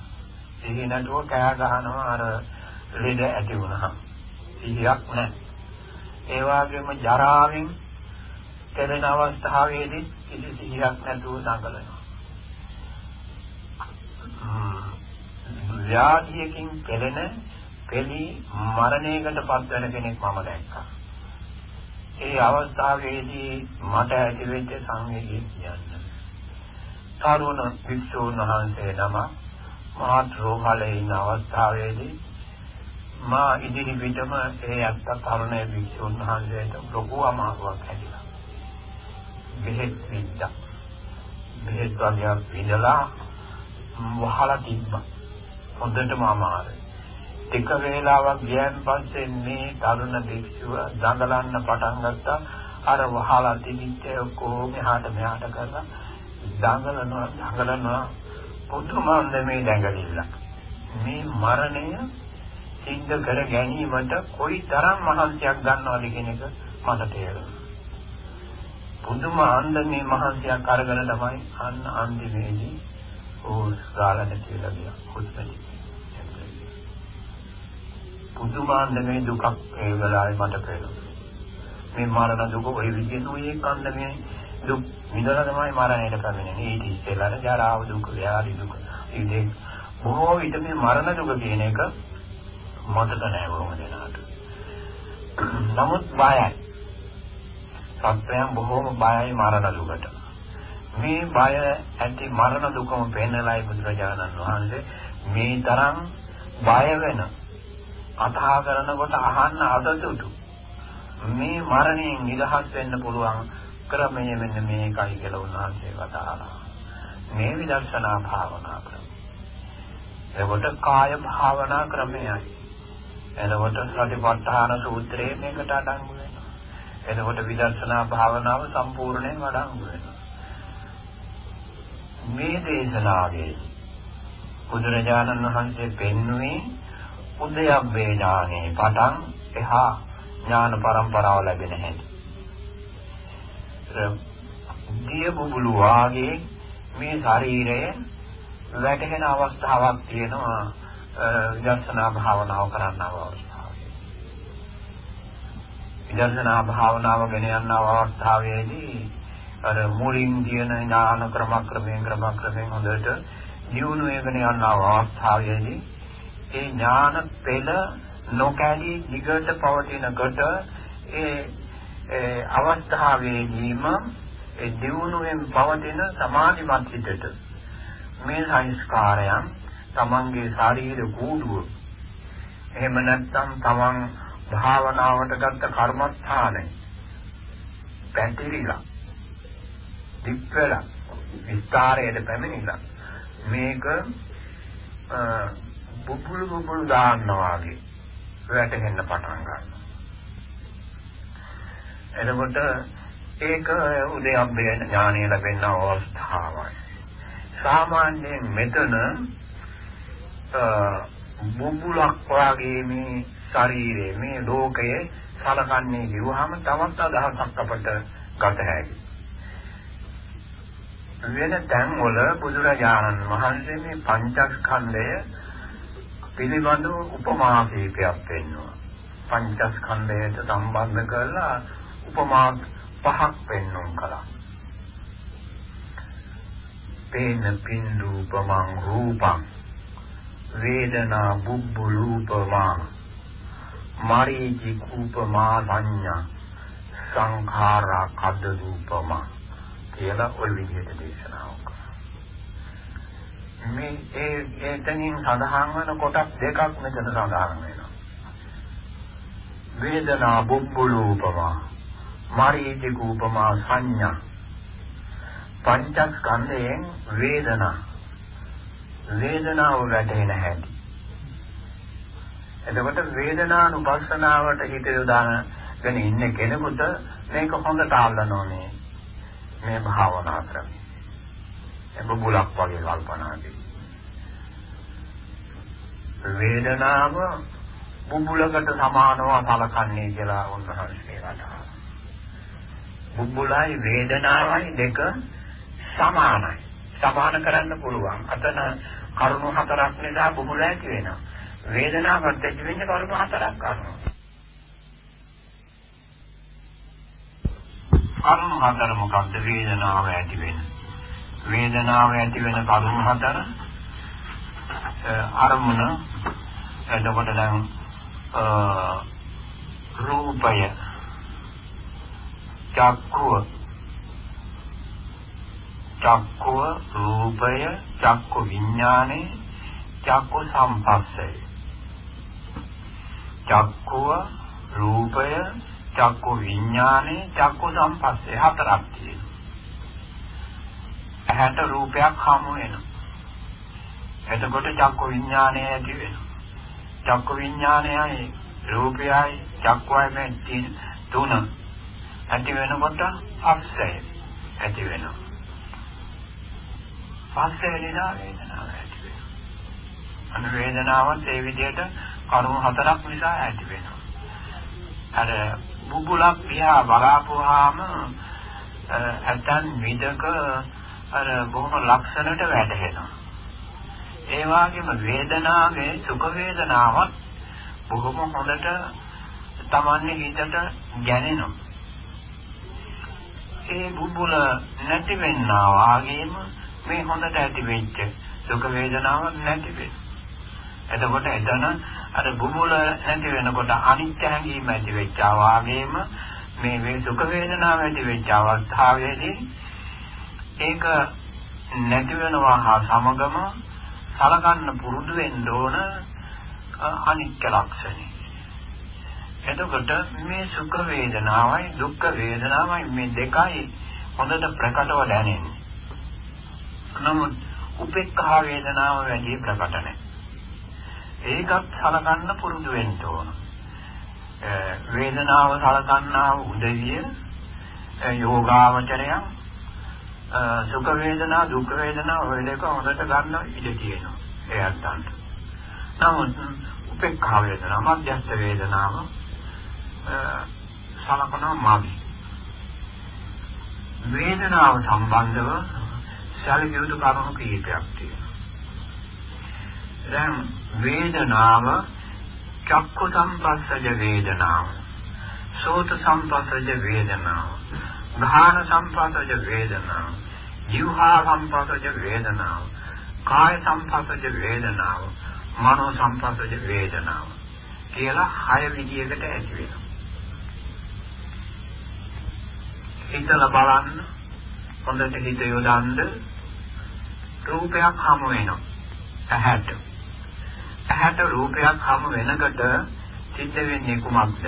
එහි නැතුව කෑ ගහනවා අර ලෙඩ ඇති වුණා. සිහියක් නැහැ. ඒ වගේම ජරාවෙන් පෙළෙන අවස්ථාවේදී කිසි සිහියක් නැතුව දඟලනවා. ව්‍යාධියකින් පෙළෙන පෙළි මරණයකට පත් වෙන කෙනෙක් මම දැක්කා. ඒ අවස්ථාවේදී මට ඇති වෙච්ච සංවේගය කියන්නේ. තරුණ වික්ෂුන් වහන්සේ නම මහත් රෝහලේ ඉන්න අවස්ථාවේදී මා ඉදිරි පිටම ඒ අත්ත තරුණ වික්ෂුන් වහන්සේට ලොකු අමාරුවක් ඇතිලා. බෙහෙත් විද්දා. බෙහෙත් වගේ විදලා වහලා තිබ්බා. හොඳටම අමාරුයි. ටික වේලාවක් ගියන් පස්සේ මේ තරුණ භික්ෂුව දඟලන්න පටන් ගත්තා. අර වහලා තිබිච්ච කොහොම එහාට මෙහාට කරලා දඟලනවා දඟලනවා පුදුමන්ද මේ දඟලිල්ල. මේ මරණය සිද්ධ කර ගැනීමට කොයි තරම් මහන්සියක් ගන්නවද කියන එක මට තේරෙනවා. පුදුම අන්දමේ මහන්සියක් අරගෙන තමයි අන්න අන්තිමේදී ඕස් ගාලට කියලා ගියා. හොස්පිටල්. පුදුමාන්දමේ දුකක් ඒ වෙලාවේ මට පේනවා. මේ මරණ දුක ওই විදිහට ඔය කන්දමේ දුක් විඳලා තමයි මරණයට පැමිණෙන්නේ. ඊට ඉස්සෙල්ලා ජරාව දුක, ව්‍යාධි දුක. ඉතින් බොහෝ විට මේ මරණ දුක කියන එක මතක නැහැ බොහොම දෙනාට. නමුත් බයයි. සත්‍යයන් බොහෝම බයයි මරණ දුකට. මේ බය ඇති මරණ දුකම පෙන්නලායි බුදුරජාණන් වහන්සේ මේ තරම් බය වෙන කතා කරනකොට අහන්න අදතුතු මේ මරණයෙන් නිදහස් වෙන්න පුළුවන් ක්‍රමය මෙන්න මේකයි කියලා උන්වහන්සේ කතා මේ විදර්ශනා භාවනා ක්‍රමය. එතකොට කාය භාවනා ක්‍රමයයි. එතකොට සතිපට්ඨාන සූත්‍රයේ මේකට අඩංගු වෙනවා. එතකොට විදර්ශනා භාවනාව සම්පූර්ණයෙන් අඩංගු වෙනවා. මේ දේශනාවේ බුදුරජාණන් වහන්සේ පෙන්වුවේ උදයබ්බේ ඥානේ පටන් එහා ඥාන પરම්පරාව ලැබෙන හැටි. දිය බුබුලු වාගේ මේ ශරීරය වැටෙන අවස්ථාවක් තියෙනවා විදර්ශනා භාවනාව කරන්න අවස්ථාවේ. විදර්ශනා භාවනාව ගෙන යන අවස්ථාවේදී අර මුලින් කියන ඥාන ක්‍රමක්‍රමයෙන් ක්‍රමක්‍රමයෙන් හොඳට දියුණු වෙගෙන යන අවස්ථාවේදී ඒ ඥාන පෙළ නොකැලී දිගට පවතිනකොට ඒ අවස්ථාවේදීම ඒ දියුණුවෙන් පවතින සමාධිමත් හිතට මේ සංස්කාරයන් තමන්ගේ ශරීර කූඩුව. එහෙම නැත්නම් තමන් භාවනාවට ගත්ත කර්මස්ථානය පැතිරිලා දික්වලා විස්තරයට පැමිණිලා මේක බුබුලු බුබුලු දාන්නවා වගේ වැටෙන්න පටන් ගන්නවා. එතකොට ඒක උදයම්බේ ඥානය ලැබෙන අවස්ථාවයි. සාමාන්‍යයෙන් මෙතන බුබුලක් වගේ මේ ශරීරයේ මේ ලෝකයේ සලකන්නේ කිව්වහම තවත් අදහසක් අපට ගත හැකියි. වෙන තැන් වල බුදුරජාණන් වහන්සේ මේ පංචස්කන්ධය පිළිබඳව උපමා කීපයක් පෙන්වනවා. පංචස්කන්ධයට සම්බන්ධ කරලා උපමා පහක් පෙන්වුම් කළා. පේන පින්දුපමං රූපං වේදනා බුබ්බුලූපමා මරීචි කූපමා සංඥා සංඛාරා කද්දූපමා කියලා ඔය විදිහට දේශනාවක් මේ ඒ එතනින් සඳහන් වන කොටස් දෙකක් මෙතන සඳහන් වෙනවා. වේදනා බුබ්බුලූපමා මරීචික උපමා සංඥා පංචස්කන්ධයෙන් වේදනා වේදනාව වැටෙන හැටි. එතකොට වේදනානුපස්සනාවට හිත යොදාගෙන ඉන්න කෙනෙකුට මේක හොඳට අල්ලන්න ඕනේ. මේ භාවනා ක්‍රමය. ඒක බුලක් වගේ කල්පනා වේදනාව බුබුලකට සමානව සලකන්නේ කියලා උන්වහන්සේ වදාළා. බුබුලයි වේදනාවයි දෙක සමානයි. සමාන කරන්න පුළුවන්. අතන කරුණු හතරක් නිසා බුබුල ඇති වෙනවා. වේදනාවක් ඇති වෙන්නේ කරුණු හතරක් අනුව. කරුණු හතර මොකක්ද වේදනාව ඇති වෙන? වේදනාව ඇති වෙන කරුණු හතර අරමුණ. එතකොට දැන් රූපය චක්කුව චක්කුව රූපය චක්කු විඥානේ චක්කු සම්පස්සය. චක්කුව රූපය චක්කු විඥානේ චක්කු සම්පස්සේ හතරක් තියෙනවා. ඇහැට රූපයක් හමු වෙනවා. එතකොට චක්කු විඥානය ඇති වෙනවා. චක්කු විඥානයයි රූපයයි චක්කුවයි මේ තුන ඇති වෙනකොට පස්සය ඇති වෙනවා. පස්සේ වෙනා වේදනාව ඇති වෙනවා. අන වේදනාවත් ඒ විදිහට කරුණු හතරක් නිසා ඇති වෙනවා. අර බුබුලක් දිහා බලාපුවාම ඇතන් විදක අර බොහොම ලක්ෂණට වැටහෙනවා. ඒ වගේම වේදනාවේ සුඛ වේදනාවක් බොහොම හොඳට තමන්නේ හිතට ගැනෙනවා. ඒ බුබුල නැති වෙන්නා වාගේම මේ හොඳට ඇති වෙච්ච සුඛ වේදනාවක් නැති වෙනවා. එතකොට එතන අර බුබුල නැති වෙනකොට අනිත්‍ය හැඟීම ඇති වෙච්චා වාගේම මේ වේ සුඛ වේදනාව ඇති වෙච්ච අවස්ථාවේදී ඒක නැති වෙනවා හා සමගම සලකන්න පුරුදු වෙන්න ඕන අනිත්‍ය ලක්ෂණය. එතකොට මේ සුඛ වේදනාවයි දුක්ඛ වේදනාවයි මේ දෙකයි හොඳට ප්‍රකටව දැනෙන්නේ. නමුත් උපේක්ඛා වේදනාව වැඩි ප්‍රකට නැහැ. ඒකත් සලකන්න පුරුදු වෙන්න ඕන. වේදනාව සලකන්නා උදවිය යෝගාවචරය සුඛ වේදනා දුක් වේදනා ඔය දෙක හොඳට ගන්න ඉඩ තියෙනවා. ඒ අර්ථන්ට. නමුත් උපේක්ඛා වේදනා මධ්‍යස්ථ වේදනාව සලකනවා මාගේ. වේදනාව සම්බන්ධව සැලකිය යුතු කරුණු කීපයක් තියෙනවා. දැන් වේදනාව චක්කු සම්පස්සජ වේදනාව සෝත සම්පස්සජ වේදනාව ධාන සම්පස්සජ වේදනාව ජීවහා සම්පස්සජ වේදනාව කාය සම්පස්සජ වේදනාව මනෝ සම්පස්සජ වේදනාව කියලා හය විදියකට ඇති වෙනවා. හිතලා බලන්න හොඳට හිත යොදන්න රූපයක් හමු වෙනවා. ඇහැට. ඇහැට රූපයක් හමු වෙනකොට සිද්ධ වෙන්නේ කුමක්ද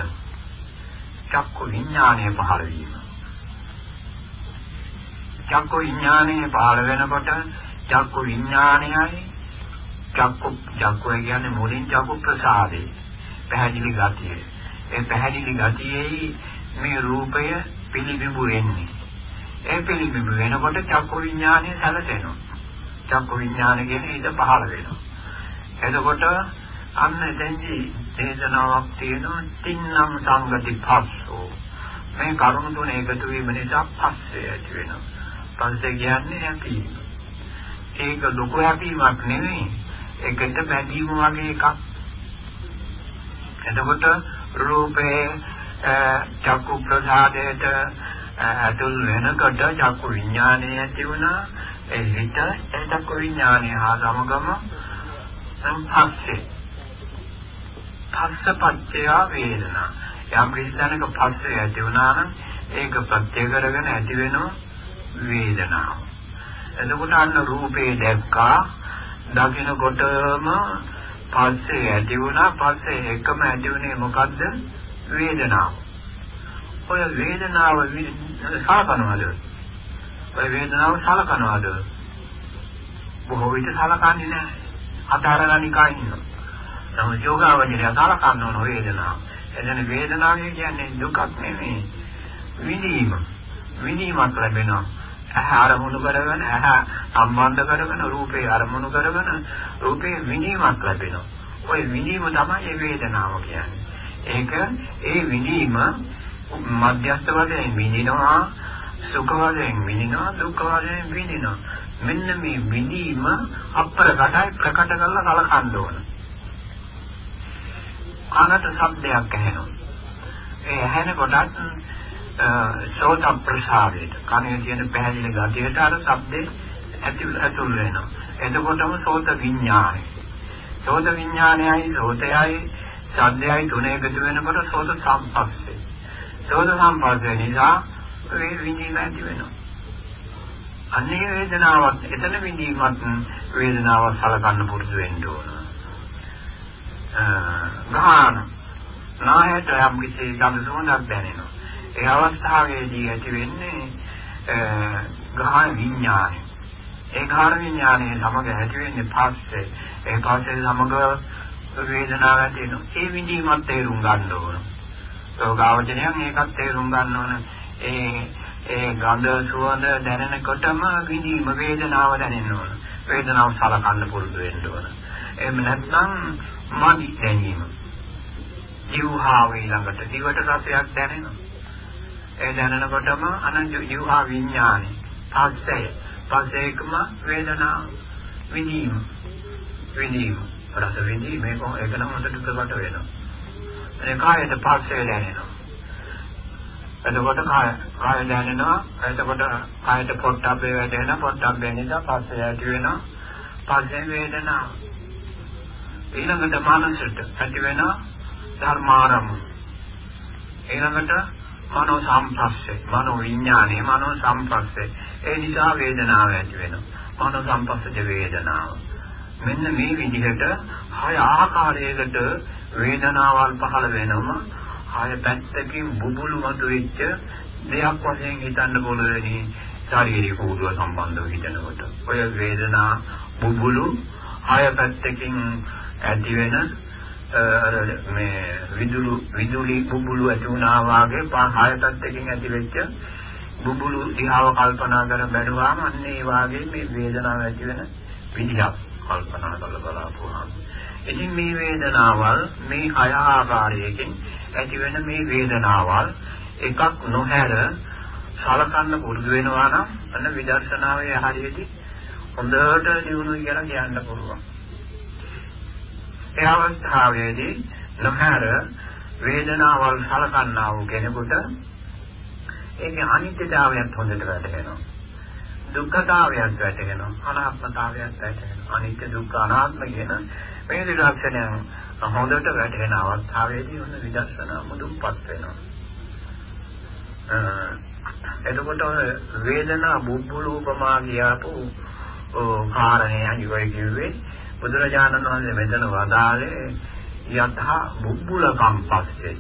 චක්කු විඥානය පහළ වීම චක්කු විඥානය පහළ වෙනකොට චක්කු විඥානයයි චක්කු චක්කු කියන්නේ මුලින් චක්කු ප්‍රසාදේ පැහැදිලි ගතිය ඒ පැහැදිලි ගතියේ මේ රූපය පිළිබිඹු වෙන්නේ. ඒ පිළිබිඹු වෙනකොට චක්කු විඥානය සැලසෙනවා. චක්කු විඥාන කියන හිත පහළ වෙනවා. එතකොට අන්න එතෙන්දී දේශනාවක් තියෙනවා තින්නම් සංගති පස්සෝ. මේ කරුණු තුන එකතු වීම නිසා පස්සේ ඇති වෙනවා. පස්සේ කියන්නේ හැපීම. ඒක ලොකු හැපීමක් නෙවෙයි. ඒකට බැඳීම වගේ එකක්. එතකොට රූපේ චක්කු ප්‍රසාදයට ඇතුල් වෙනකොට චක්කු විඥානය ඇති වුණා ඒ හිත ඒ චක්කු විඥානය හා සමගම සංපස්සේ පස්සපච්චය වේදනා යම් කිසිතැනක පස්සේ ඇති වුණා නම් ඒක ප්‍රත්‍ය කරගෙන ඇති වෙනවා වේදනාව එතකොට අන්න රූපේ දැක්කා දකිනකොටම පස්සේ ඇති වුණා පස්සේ එකම ඇති වුණේ මොකද්ද වේදනාව. ඔය වේදනාව සාකනවද? ඔය වේදනාව සලකනවාද? බොහෝ විට සලකන්නේ නැහැ. අතාරගනිකා ඉන්නවා. නමුත් යෝගාවචරය සලකන්න ඕන වේදනාව. එතන වේදනාව කියන්නේ දුකක් නෙමෙයි. විඳීම. විඳීමක් ලැබෙනවා. ඇහැ අරමුණු කරගෙන ඇහැ සම්බන්ධ කරගෙන රූපේ අරමුණු කරගෙන රූපේ විඳීමක් ලැබෙනවා. ওই විඳීම තමයි ඒ වේදනාව කියන්නේ. ඒක ඒ විඳීම මධ්‍යස්ථ වශයෙන් විඳිනවා සුඛ වශයෙන් විඳිනවා දුක්ඛ වශයෙන් විඳිනවා. මෙන්න මේ විඳීම අප්‍රකටයි ප්‍රකට කරලා කලකන්න ඕන. කනට ශබ්දයක් ඇහෙනවා. ඒ ඇහෙන කොටත් සෝත ප්‍රසාරයට කනේ තියෙන පැහැදිලි ගතියට අර ශබ්දේ ඇතුල් ඇතුල් වෙනවා. එතකොටම සෝත විඥානය. සෝත විඥානයයි සෝතයයි ශබ්දයයි තුන එකතු වෙනකොට සෝත සම්පස්සේ. සෝත සම්පස්සේ නිසා ඒ විඳීම ඇති වෙනවා. අන්නේ වේදනාවක් එතන විඳීමත් වේදනාවක් සලකන්න පුරුදු වෙන්න ඕන. ගාන නායට යම් කිසි ගඳ සුවඳක් දැනෙනවා. ඒ අවස්ථාවේදී ඇති වෙන්නේ ගාන විඥානය. ඒ ගාන විඥානයේ සමග ඇති වෙන්නේ පස්සේ. ඒ පස්සේ සමග වේදනාවක් ඇති වෙනවා. ඒ විඳීමත් තේරුම් ගන්න ඕන. යෝගාවචනයන් ඒකත් තේරුම් ගන්න ඕන. ඒ ඒ ගඳ සුවඳ දැනෙනකොටම විඳීම වේදනාව දැනෙන්න ඕන. වේදනාව සලකන්න පුරුදු වෙන්න ඕන. එහෙම නැත්නම් මදි දැනීම. ජීවහාව ඊළඟට දිවට රසයක් දැනෙනවා. ඒ දැනෙනකොටම අනන්ත ජීවහා විඥානෙ. පස්සය. පස්සේකම වේදනාව විඳීම. විඳීම. රස විඳීම මේක ඒක නම් හොඳට ප්‍රකට වෙනවා. ඒ කායයට පස්සේ දැනෙනවා. එතකොට කාය කාය දැනෙනවා. එතකොට කායට පොට්ටබ්බේ වැටෙනවා. පොට්ටබ්බේ නිසා පස්සේ ඇති වෙනවා. පස්සේ වේදනාව ඊළඟට මානසිට ඇති වෙනවා ධර්මාරම ඊළඟට මනෝ සම්පස්සේ මනෝ විඥානේ මනෝ සම්පස්සේ. ඒ නිසා වේදනාව ඇති වෙනවා. මනෝ සම්පස්සේ වේදනාව. මෙන්න මේ විදිහට හය ආකාරයකට වේදනාවල් පහළ වෙනවා ආය පැත්තකින් බුබුලු මතුවෙච්ච දෙයක් වශයෙන් හිතන්න පුළුවන්. ශාරීරික උඩුව සම්බන්ධව හිතනකොට. ඔය වේදනා බුබුලු ආය පැත්තකින් ඇති වෙන මේ විදුලු විදුලි බුබුලු ඇති වුණා වාගේ පහය පැත්තකින් ඇති වෙච්ච බුබුලු දිහාව කල්පනා කර බැලුවාම අන්න ඒ වාගේ මේ වේදනාව ඇති වෙන විදිහක් කල්පනා කරලා බලපුවාම ඉතින් මේ වේදනාවල් මේ හය ආකාරයකින් ඇතිවෙන මේ වේදනාවල් එකක් නොහැර සලකන්න පුරුදු වෙනවා නම් අන්න විදර්ශනාවේ හරියදී හොඳට දිනුනු කියලා කියන්න පුළුවන්. ඒ අවස්ථාවේදී නොහැර වේදනාවල් සලකන්නා වූ කෙනෙකුට ඒකේ අනිත්‍යතාවයත් හොඳට වැටහෙනවා. දුක්ඛතාවයත් වැටහෙනවා. අනාත්මතාවයත් වැටහෙනවා. අනිත්‍ය දුක්ඛ අනාත්ම කියන මේ විදර්ශනයන් හොඳට වැටෙන අවස්ථාවේදී ඔන්න විදර්ශනා මුදුන්පත් වෙනවා. එතකොට වේදනා බුබ්බුල උපමා කියපු කාරණේ අනිවයි කිව්වේ බුදුරජාණන් වහන්සේ මෙතන වදාළේ යතහ බුබ්බුල කම්පස්සේ.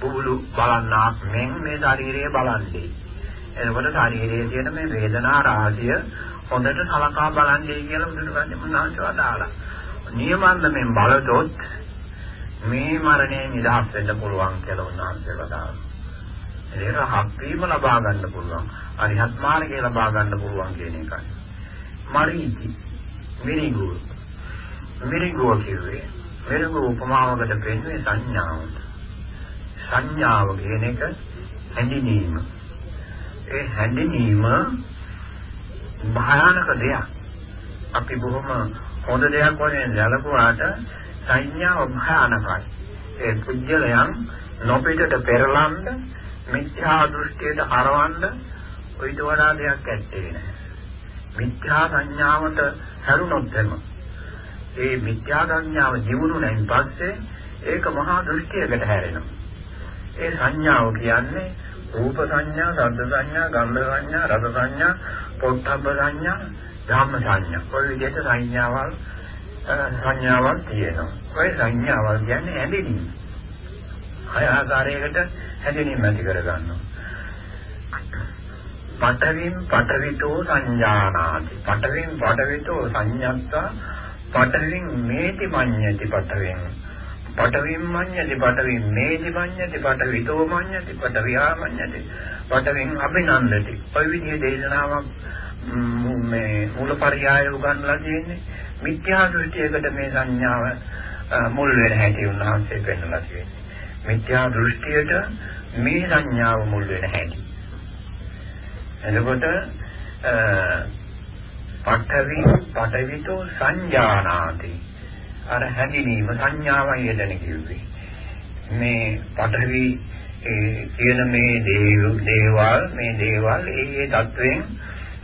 බුබුලු බලන්නාක් මෙන් මේ ශරීරය බලන්නේ. එතකොට ශරීරයේ තියෙන මේ වේදනා රාශිය හොඳට සලකා බලන්නේ කියලා බුදුරජාණන් වහන්සේ වදාළා. නියමන්දමෙන් බලතොත් මේ මරණයෙන් නිදහස් වෙන්න පුළුවන් කියලා උන්වහන්සේ වදාළා. ඒක හක්වීම ලබා ගන්න පුළුවන්. අරිහත් මාර්ගය ලබා ගන්න පුළුවන් කියන එකයි. මරීචි මිරිඟුව. මිරිඟුව කිව්වේ මිරිඟුව උපමාවකට පෙන්වන්නේ සංඥාවට. සංඥාව කියන එක හැඳිනීම. ඒ හැඳිනීම භයානක දෙයක්. අපි බොහොම හොඳ දෙයක් වශයෙන් සැලකුවාට සංඥාව භයානකයි. ඒ පුජ්‍යලයන් නොපිටට පෙරලන්න මිත්‍යා දෘෂ්ටියට හරවන්න ඊට වඩා දෙයක් ඇත්තේ නැහැ. මිත්‍යා සංඥාවට හැරුණොත් එම ඒ මිත්‍යා සංඥාව ජීවුණෙන් පස්සේ ඒක මහා දෘෂ්ටියකට හැරෙනවා. ඒ සංඥාව කියන්නේ රූප සංඥා, ශබ්ද සංඥා, ගන්ධ සංඥා, රස සංඥා, පොට්ටබ්බ සංඥා, ධම්ම සංඥා. ඔය විදිහට සංඥාවල් සංඥාවක් තියෙනවා. ඔය සංඥාවල් කියන්නේ ඇඳෙනීම. හය ආකාරයකට හැදෙනීම ඇති කර ගන්නවා. පඨවින් පඨවිතෝ සංජානාති පඨවින් පඨවිතෝ සංඤත්තා පඨවින් මේති මඤ්ඤති පඨවින් පඨවින් මඤ්ඤති පඨවින් මේති මඤ්ඤති පඨවිතෝ මඤ්ඤති පඨවියා මඤ්ඤති පඨවින් අභිනන්දති ඔය විදිහේ දේශනාවක් මේ මූලපරියාය උගන්වලා තියෙන්නේ. මිත්‍යා දෘෂ්ටියකට මේ සංඥාව මුල් වෙන හැටි උන්වහන්සේ පෙන්වලා තියෙන්නේ. මිත්‍යා දෘෂ්ටියට මේ සංඥාව මුල් වෙන හැටි. එතකොට පඨවි පඨවිතෝ සංජානාති. අර හැඳිනීම සංඥාවන් යෙදෙන කිව්වේ. මේ පඨවි කියන මේ දේවල් මේ දේවල් ඒ ඒ தත්වෙන්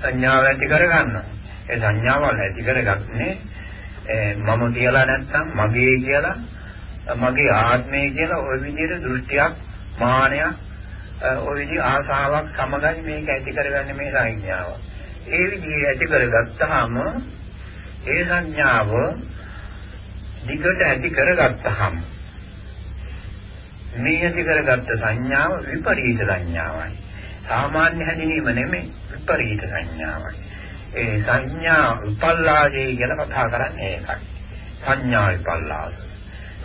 සංඥාව ඇති කරගන්නවා. ඒ සංඥාවල් ඇති කරගන්නේ මම කියලා නැත්තම් මගේ කියලා මගේ ආත්මය කියලා ওই විදිහට දෘෂ්ටියක් මානයක් ওই විදිහ ආසාවක් සමගයි මේක ඇති කරගන්නේ මේ සංඥාව. ඒ විදිහ ඇති කරගත්තාම ඒ සංඥාව දිගට ඇති කරගත්තාම මේ ඇති කරගත්ත සංඥාව විපරීත සංඥාවයි. සාමාන්‍ය හැඳිනීම නෙමෙයි විපරීත සංඥාවයි. ඒ සංඥා විපල්ලාදේ කියලා කතා කරන්නේ ඒකයි. සංඥා විපල්ලාද.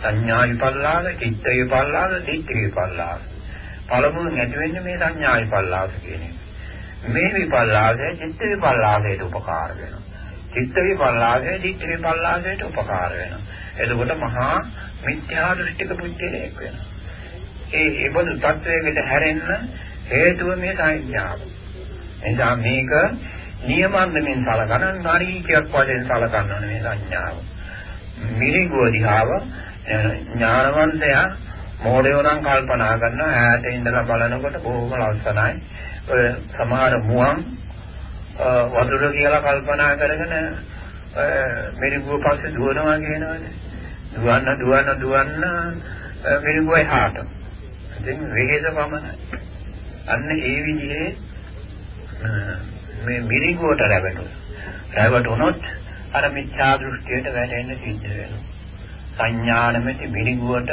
සංඥා විපල්ලාද, චිත්ත විපල්ලාද, දිට්ඨි විපල්ලාද. පළමුවෙන් ඇති වෙන්නේ මේ සංඥා විපල්ලාස කියන එක. මේ විපල්ලාසය චිත්ත විපල්ලාසයට උපකාර වෙනවා. චිත්ත විපල්ලාසය චිත්ත විපල්ලාසයට උපකාර වෙනවා. එතකොට මහා මිත්‍යා දෘෂ්ටික පුද්ගලයෙක් වෙනවා. ඒ ඒබඳු තත්වයකට හැරෙන්න හේතුව මේ සංඥාව. එනිසා මේක නියමන්දමින් සලකන නාරීකයක් වශයෙන් සලකන්න ඕනේ මේ සංඥාව. මිරිගුව දිහාව ඥානවන්තයා මොඩේව නම් කල්පනා කරනවා ඈත ඉඳලා බලනකොට බොහොම ලස්සනයි. ඔය සමහර මුවන් වතුර කියලා කල්පනා කරගෙන මිරිගුව පස්සේ දුවනවා කියනවනේ. දුවන්න දුවන්න දුවන්න මිරිගුව එහාට. ඉතින් වේගය පමණයි. අන්න ඒ විදිහේ මේ මිරිගුවට රැවටුණා. රැවටුණොත් අර මිත්‍යා දෘෂ්ටියට වැටෙන්න සිද්ධ වෙනවා. සංඥානමෙති මිරිගුවට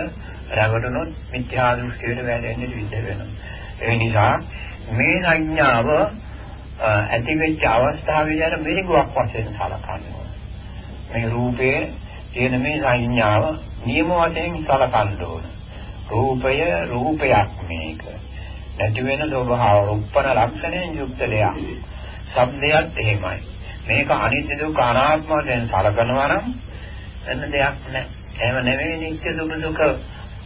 රැවටුනොත් මිත්‍යා දෘෂ්ටියට වැටෙන්න සිද්ධ වෙනවා. ඒ නිසා මේ සංඥාව ඇති වෙච්ච අවස්ථාවේ යන මිරිඟුවක් වශයෙන් සලකනවා. මේ රූපයේ තියෙන මේ සංඥාව නියම වශයෙන් සලකන්න ඕන. රූපය රූපයක් මේක. නැති වෙන ස්වභාව රූපන ලක්ෂණයෙන් යුක්ත දෙයක්. ශබ්දයක් එහෙමයි. මේක අනිත්‍ය දුක්ඛ අනාත්ම වශයෙන් සලකනවා නම් එන්න දෙයක් නැහැ. එහෙම නෙවෙයි නිත්‍ය දුක දුක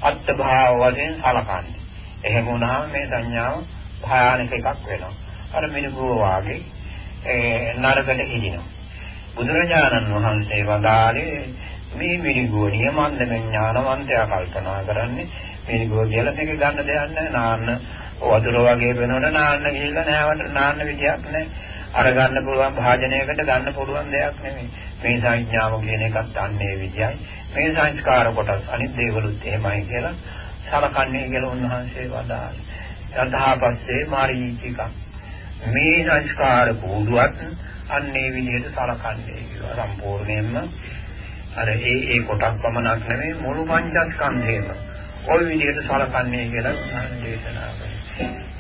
අත්භාව වශයෙන් සලකන්නේ. එහෙම වුණාම මේ සංඥාව භයානක එකක් වෙනවා. අර මිනිගුව වාගේ ඒ නරකට හිදිනවා. බුදුරජාණන් වහන්සේ වදාළේ මේ මිනිගුව නියමන්දම ඥානවන්තයා කල්පනා කරන්නේ මිනිගුව කියලා මේක ගන්න දෙයක් නැහැ. නාන්න වතුර වගේ වෙනකොට නාන්න ගිහිල්ලා නෑවට නාන්න විදියක් නැහැ. අර ගන්න පුළුවන් භාජනයකට ගන්න පුළුවන් දෙයක් නෙමෙයි. මේ සංඥාව කියන එකත් අන්නේ විදියයි. මේ සංස්කාර කොටස් අනිත් දේවලුත් එහෙමයි කියලා සලකන්නේ කියලා උන්වහන්සේ වදාළා. යන්තහපස්සේ මාරීචික මේ සංස්කාර බෝධුවත් අන්නේ විදිහට සලකන්නේ කියලා සම්පූර්ණයෙන්ම. අර ඒ ඒ කොටක් පමණක් නෙමෙයි මුළු පංචස්කන්ධයම ওই විදිහට සලකන්නේ කියලා සඳහන් දේශනා කරනවා.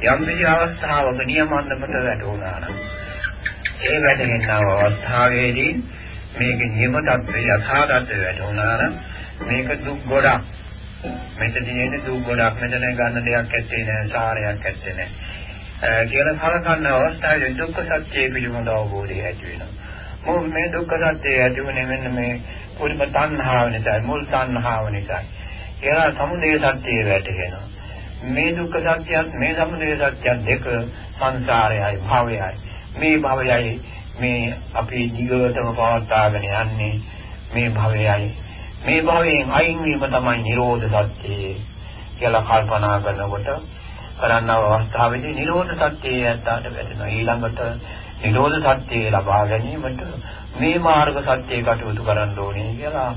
යම් කිසි අවස්ථාවක නියමන්නකට වැටුණා නම් ඒ වැටෙනව අවස්ථාවේදී මේක නියම தත්ත්වය යථා தත්ත්වය වැටුණා නම් මේක දුක් ගොඩක්. මෙතනදී දුක් ගොඩක්. මෙතන ගන්න දෙයක් ඇත්තේ නැහැ සාරයක් ඇත්තේ නැහැ. කියලා කලකන්න අවස්ථාවේ දුක්ඛ සත්‍ය පිළිබඳ අවබෝධය ඇති වෙනවා. මොකද මේ දුක්ඛ සත්‍ය ඇති වෙන්නේ මෙන්න මේ කුලිම තණ්හාව නිසා, මුල් තණ්හාව නිසා. ඒලා සමුදය සත්‍ය වැටහෙනවා. මේ දුක්ඛ සත්‍යයත් මේ සමුදය සත්‍යයත් දෙක සංසාරයයි භවයයි. මේ භවයයි මේ අපි දිගටම පවත්වාගෙන යන්නේ මේ භවයයි මේ භවයෙන් අයින් වීම තමයි නිරෝධ සත්‍යය කියලා කල්පනා කරනකොට කරන්නව අවස්ථාවේදී නිරෝධ සත්‍යය ඇත්තට වැටෙනවා ඊළඟට නිරෝධ සත්‍යය ලබා ගැනීමට මේ මාර්ග සත්‍යය කටයුතු කරන්න ඕනේ කියලා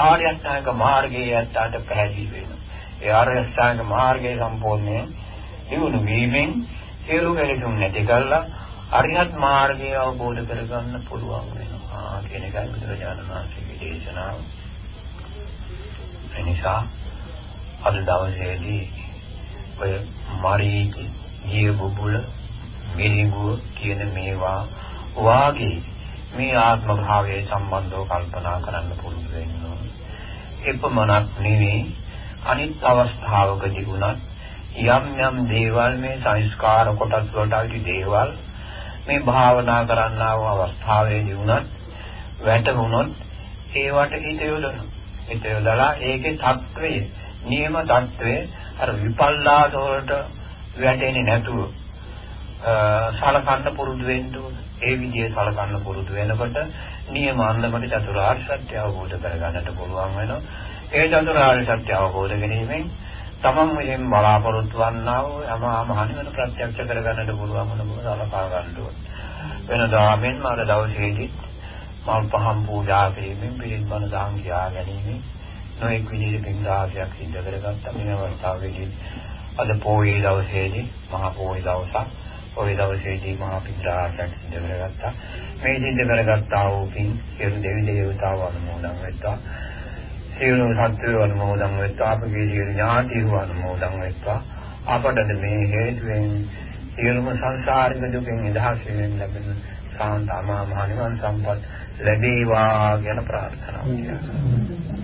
ආර්ය අෂ්ටාංග මාර්ගයේ ඇත්තට පැහැදිලි වෙනවා ඒ ආර්ය අෂ්ටාංග මාර්ගයේ සම්පූර්ණයෙන් දිනු වීමෙන් සියලු කෙලෙසුන් නැති කරලා අරිහත් මාර්ගය අවබෝධ කරගන්න පුළුවන් වෙනවා කියන එකයි බුදුරජාණන් වහන්සේගේ දේශනාව. එනිසා අද දවසේදී ඔය මරී ජීව බුබුල මිරිඟුව කියන මේවා වාගේ මේ ආත්ම භාවයේ සම්බන්ධව කල්පනා කරන්න පුරුදු වෙන්න ඕනේ. එපමණක් නෙවෙයි අනිත් අවස්ථාවකදී වුණත් යම් යම් දේවල් මේ සංස්කාර කොටස් වලට අයිති දේවල් මේ භාවනා කරන්නා වූ අවස්ථාවේදී වුණත් වැටහුණොත් ඒවට හිත යොදන. හිත යොදලා ඒකේ తත්වය, නියම తත්වය අර විපල්ලාස වලට වැටෙන්නේ නැතුව සලකන්න පුරුදු වෙන්න ඕන. ඒ විදිහේ සලකන්න පුරුදු වෙනකොට නියම අන්දමට චතුරාර්ය සත්‍ය අවබෝධ කරගන්නට පුළුවන් වෙනවා. ඒ චතුරාර්ය සත්‍ය අවබෝධ කිරීමෙන් තමන් විසින් බලාපොරොත්තු වන්නා වූ යම මහණිවන ප්‍රත්‍යක්ෂ කරගන්නට පුළුවන් වන බව සලකා ගන්න ඕන. වෙනදා මෙන් මාර දවසේදී මල් පහම් පූජා කිරීමෙන් පිළිත් බණ දහම් කියා ගැනීම නොඑක් විදිහේ පින්දාසයක් සිද්ධ කරගත්තා. මේ අවස්ථාවේදී අද පොයේ දවසේදී මහා පොයේ දවසක්. පොයේ දවසේදී මහා පින්දාසයක් සිද්ධ කරගත්තා. මේ සිද්ධ කරගත්තා වූ පින් සියලු දෙවි දේවතාවෝ අනුමෝදන් වෙත්තා සියලු සත්වයෝ අනුමෝදන් වෙත්තා අපගේ සියලු ඥාතීහු අනුමෝදන් වෙත්තා අපට මේ හේතුවෙන් සියලුම සංසාරික දුකින් නිදහස් වෙන්න ලැබෙන සාන්ත අමා මහ නිවන් සම්පත් ලැබේවා කියන ප්‍රාර්ථනාව.